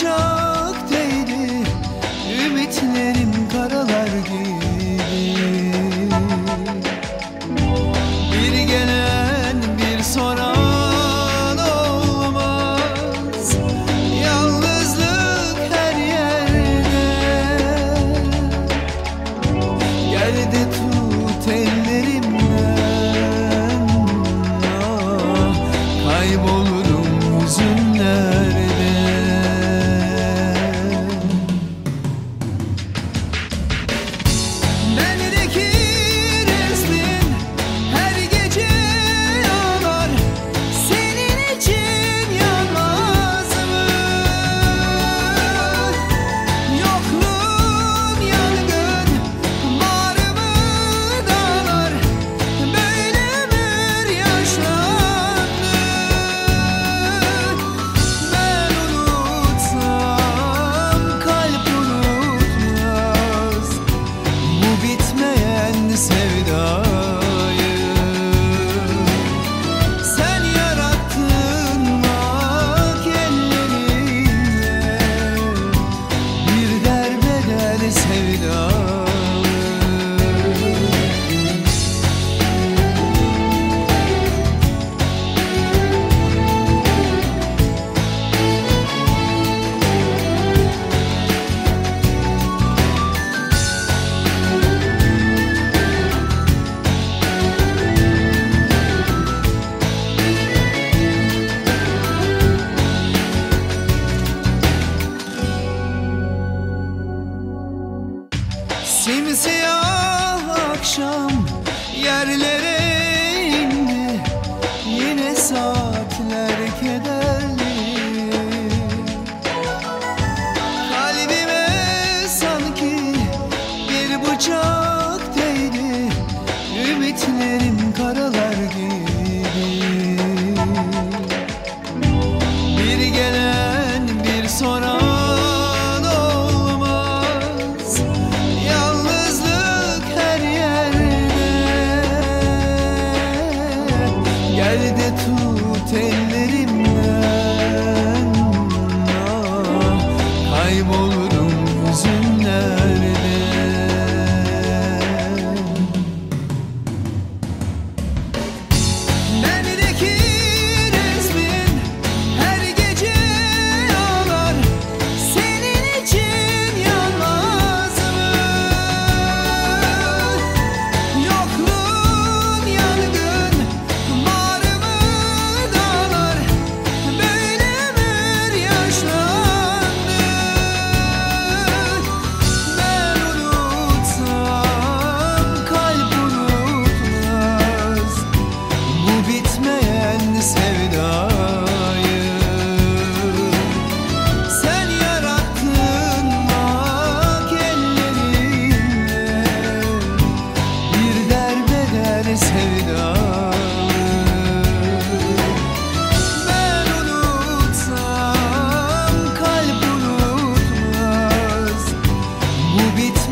这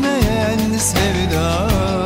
bitmeyen sevda